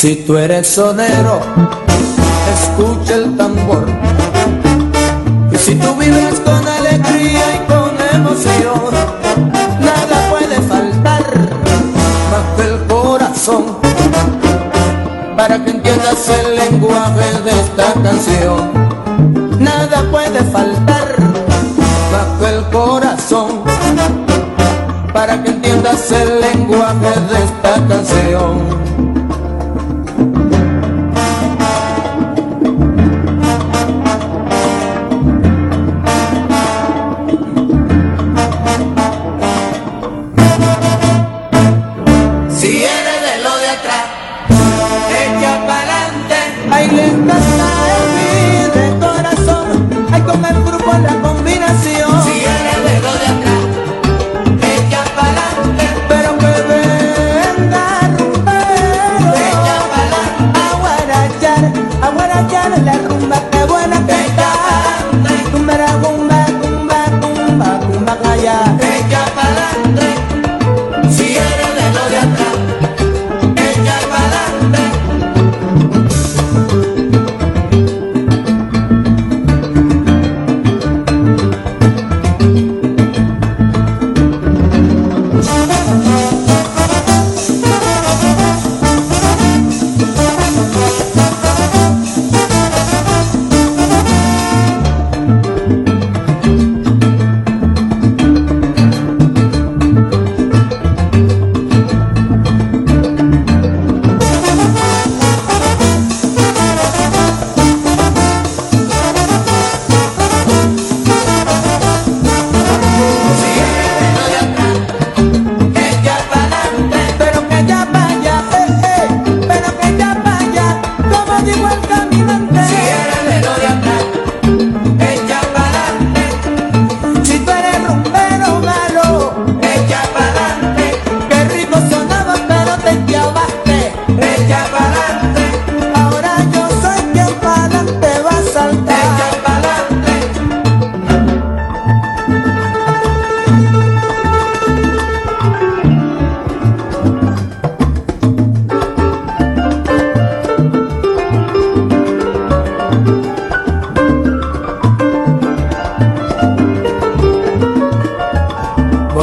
Si tú eres sonero, escucha el tambor. Y si tú vives con alegría y con emoción, nada puede faltar más que el corazón. Para que entiendas el lenguaje de esta canción,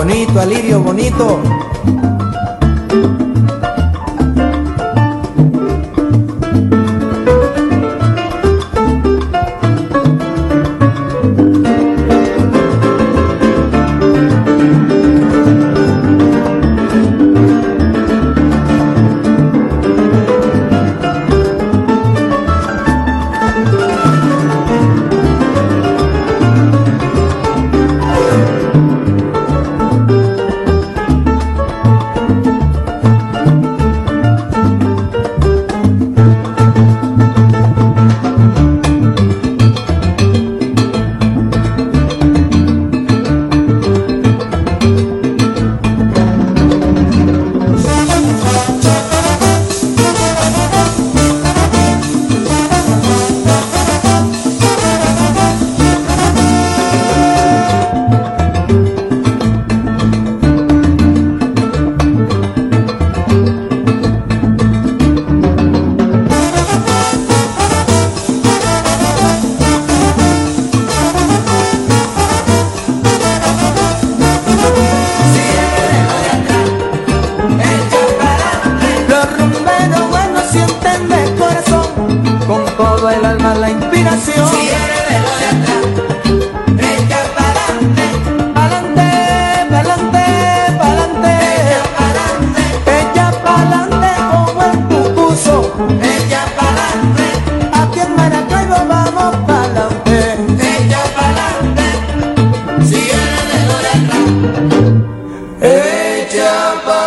bonito, Alirio, bonito. el alma, la inspiración. Ella para adelante, para adelante, para adelante, para para adelante, ella para adelante como es tu puso, ella para adelante, a quien de vamos para adelante, ella para adelante, sigue de dolor de atrás, ella pa'l.